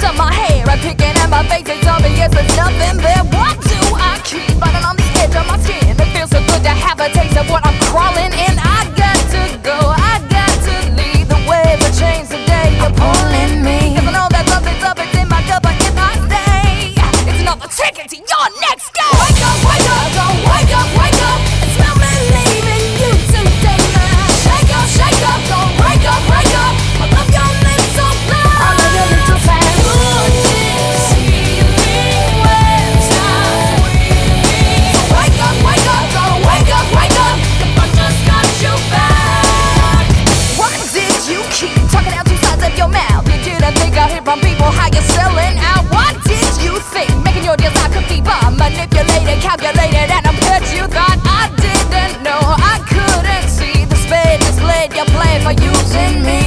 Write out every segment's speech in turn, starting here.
roots of my hair. I'm picking at my face, it's obvious there's nothing there. What do I keep biting on the edge of my skin? manipulated, calculated, and I'm hurt you thought I didn't know. I couldn't see the spade is laid, you're playing for using me.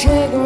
chegam